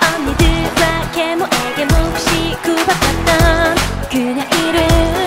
언니들 밖에 뭐에게 몹시 구박받던 그녀 이름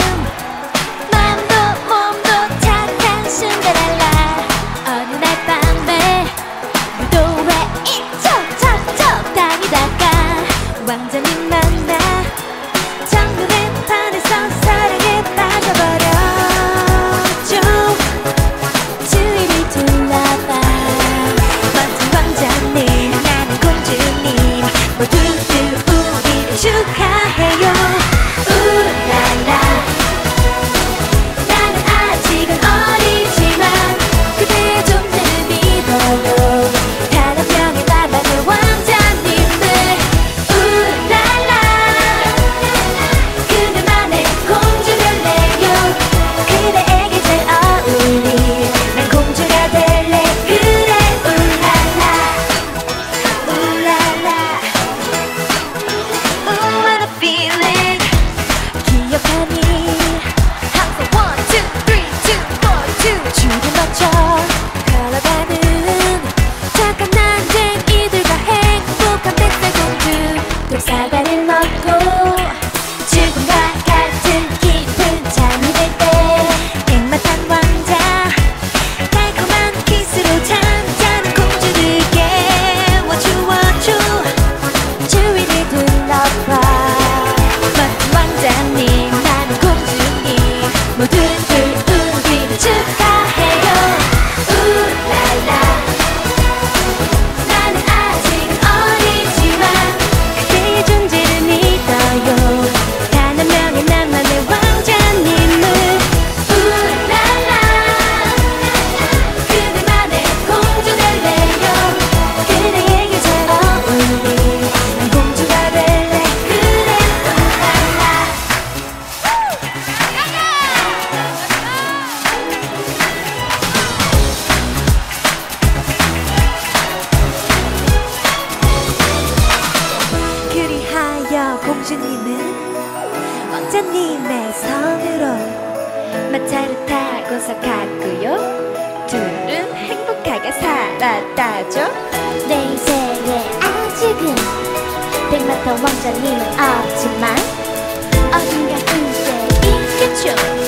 Japan 공주님은 왕자님의 섬으로 마차를 타고서 갔고요. 둘은 행복하게 살았다죠. 내 인생에 아직은 백마탄 왕자님은 없지만 어딘가 인생이 있겠죠.